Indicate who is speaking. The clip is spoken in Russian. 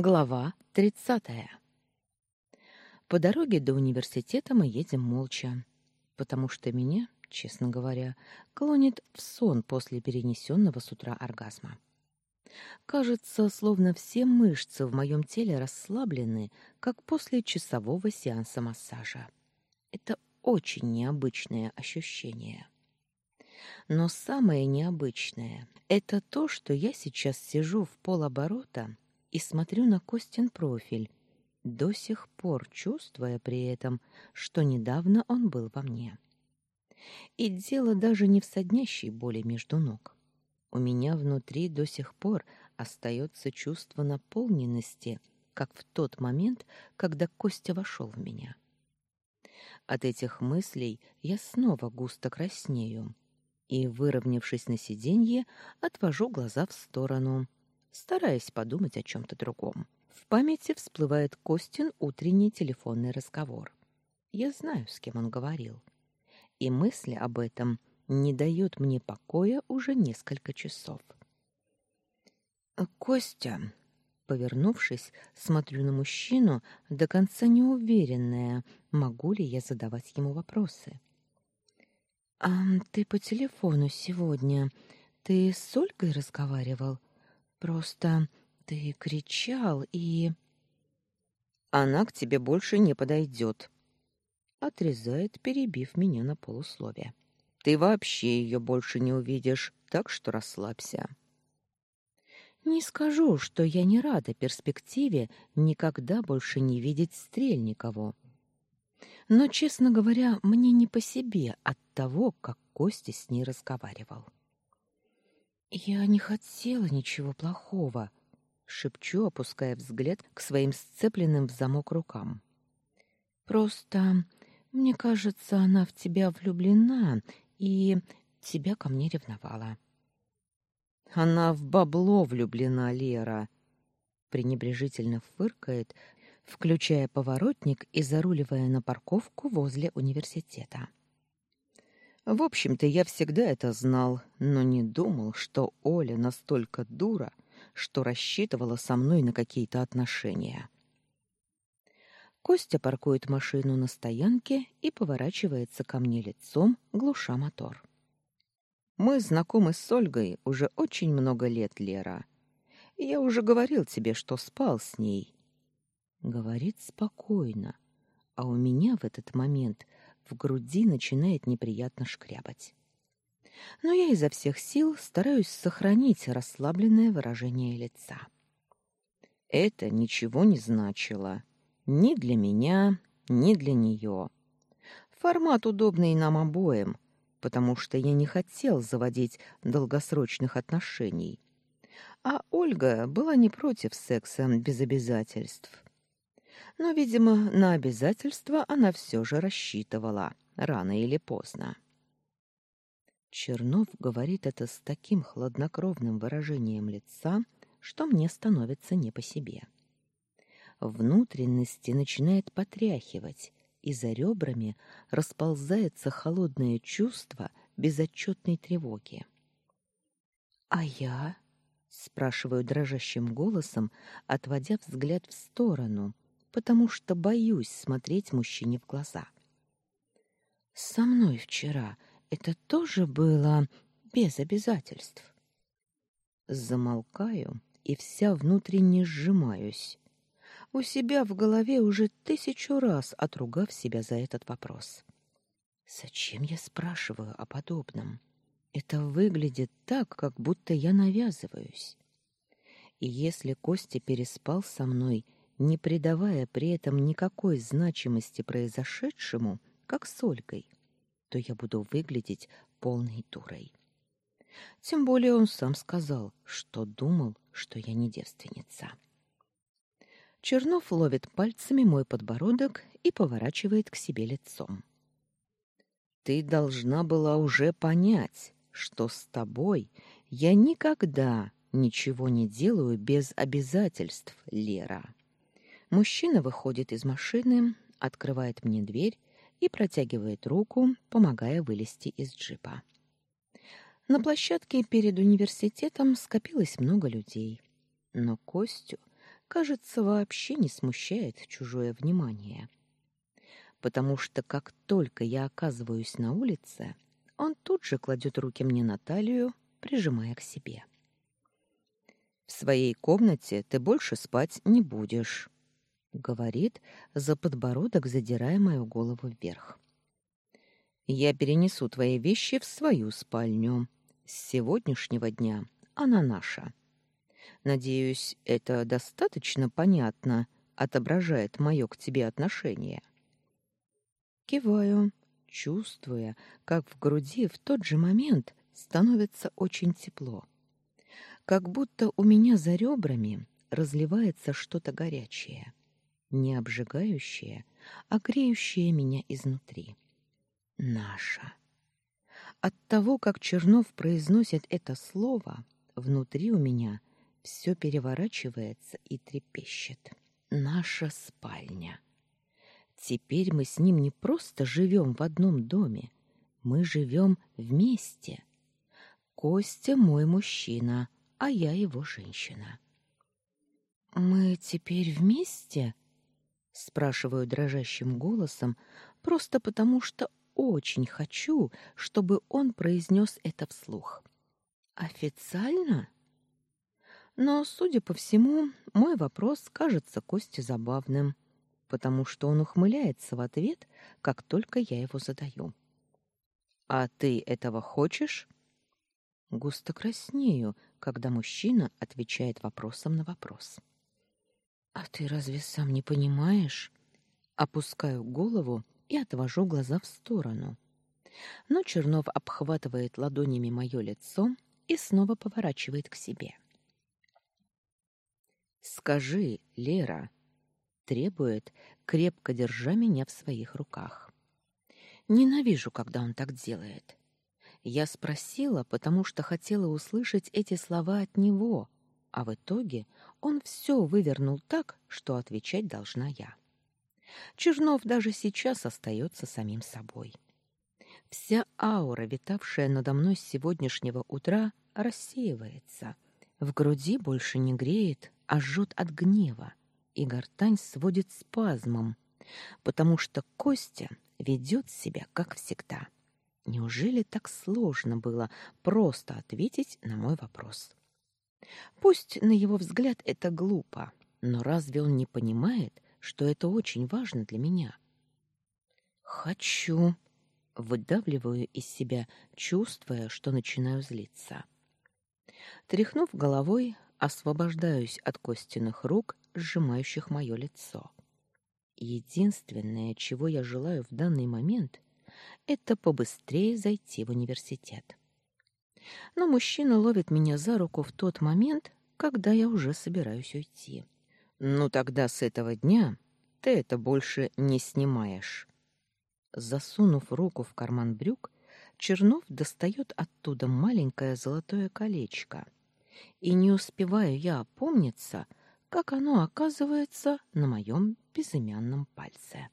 Speaker 1: Глава 30. По дороге до университета мы едем молча, потому что меня, честно говоря, клонит в сон после перенесенного с утра оргазма. Кажется, словно все мышцы в моем теле расслаблены, как после часового сеанса массажа. Это очень необычное ощущение. Но самое необычное — это то, что я сейчас сижу в полоборота — и смотрю на Костин профиль, до сих пор чувствуя при этом, что недавно он был во мне. И дело даже не в соднящей боли между ног. У меня внутри до сих пор остается чувство наполненности, как в тот момент, когда Костя вошел в меня. От этих мыслей я снова густо краснею и, выровнявшись на сиденье, отвожу глаза в сторону, стараясь подумать о чем-то другом. В памяти всплывает Костин утренний телефонный разговор. Я знаю, с кем он говорил. И мысли об этом не дают мне покоя уже несколько часов. «Костя», повернувшись, смотрю на мужчину, до конца неуверенная, могу ли я задавать ему вопросы. «А ты по телефону сегодня, ты с Ольгой разговаривал? Просто ты кричал и... Она к тебе больше не подойдет. Отрезает, перебив меня на полусловие. Ты вообще ее больше не увидишь, так что расслабься. Не скажу, что я не рада перспективе никогда больше не видеть Стрельникову. Но, честно говоря, мне не по себе от того, как Костя с ней разговаривал. Я не хотела ничего плохого, шепчу, опуская взгляд к своим сцепленным в замок рукам. Просто мне кажется, она в тебя влюблена и тебя ко мне ревновала. Она в бабло влюблена, Лера, пренебрежительно фыркает, включая поворотник и заруливая на парковку возле университета. В общем-то, я всегда это знал, но не думал, что Оля настолько дура, что рассчитывала со мной на какие-то отношения. Костя паркует машину на стоянке и поворачивается ко мне лицом, глуша мотор. Мы знакомы с Ольгой уже очень много лет, Лера. Я уже говорил тебе, что спал с ней. Говорит спокойно, а у меня в этот момент в груди начинает неприятно шкрябать. Но я изо всех сил стараюсь сохранить расслабленное выражение лица. Это ничего не значило. Ни для меня, ни для нее. Формат удобный нам обоим, потому что я не хотел заводить долгосрочных отношений. А Ольга была не против секса без обязательств но, видимо, на обязательства она все же рассчитывала, рано или поздно. Чернов говорит это с таким хладнокровным выражением лица, что мне становится не по себе. Внутренности начинает потряхивать, и за ребрами расползается холодное чувство безотчетной тревоги. «А я?» — спрашиваю дрожащим голосом, отводя взгляд в сторону — потому что боюсь смотреть мужчине в глаза. Со мной вчера это тоже было без обязательств. Замолкаю и вся внутренне сжимаюсь. У себя в голове уже тысячу раз отругав себя за этот вопрос. Зачем я спрашиваю о подобном? Это выглядит так, как будто я навязываюсь. И если Костя переспал со мной не придавая при этом никакой значимости произошедшему, как с Ольгой, то я буду выглядеть полной дурой. Тем более он сам сказал, что думал, что я не девственница. Чернов ловит пальцами мой подбородок и поворачивает к себе лицом. Ты должна была уже понять, что с тобой я никогда ничего не делаю без обязательств, Лера. Мужчина выходит из машины, открывает мне дверь и протягивает руку, помогая вылезти из джипа. На площадке перед университетом скопилось много людей, но Костю кажется, вообще не смущает чужое внимание. Потому что как только я оказываюсь на улице, он тут же кладет руки мне на талию, прижимая к себе. В своей комнате ты больше спать не будешь, говорит, за подбородок задирая мою голову вверх. Я перенесу твои вещи в свою спальню. С сегодняшнего дня она наша. Надеюсь, это достаточно понятно отображает мое к тебе отношение. Киваю, чувствуя, как в груди в тот же момент становится очень тепло. Как будто у меня за ребрами разливается что-то горячее, не обжигающее, а греющее меня изнутри. Наша. От того, как Чернов произносит это слово, внутри у меня все переворачивается и трепещет. Наша спальня. Теперь мы с ним не просто живем в одном доме, мы живем вместе. Костя мой мужчина, а я его женщина. Мы теперь вместе? Спрашиваю дрожащим голосом, просто потому что очень хочу, чтобы он произнес это вслух. Официально? Но, судя по всему, мой вопрос кажется Косте забавным, потому что он ухмыляется в ответ, как только я его задаю. «А ты этого хочешь?» Густо краснею, когда мужчина отвечает вопросом на вопрос. «А ты разве сам не понимаешь?» Опускаю голову и отвожу глаза в сторону. Но Чернов обхватывает ладонями мое лицо и снова поворачивает к себе. Скажи, Лера, требует, крепко держа меня в своих руках. Ненавижу, когда он так делает. Я спросила, потому что хотела услышать эти слова от него, а в итоге он все вывернул так, что отвечать должна я. Чернов даже сейчас остается самим собой. Вся аура, витавшая надо мной с сегодняшнего утра, рассеивается. В груди больше не греет, а жжет от гнева, и гортань сводит спазмом, потому что Костя ведет себя как всегда. Неужели так сложно было просто ответить на мой вопрос? Пусть на его взгляд это глупо, но разве он не понимает, что это очень важно для меня? Хочу, выдавливаю из себя, чувствуя, что начинаю злиться. Тряхнув головой, освобождаюсь от Костиных рук, сжимающих мое лицо. Единственное, чего я желаю в данный момент, это побыстрее зайти в университет. Но мужчина ловит меня за руку в тот момент, когда я уже собираюсь уйти. Ну тогда с этого дня ты это больше не снимаешь. Засунув руку в карман брюк, Чернов достает оттуда маленькое золотое колечко — и не успеваю я опомниться, как оно оказывается на моем безымянном пальце.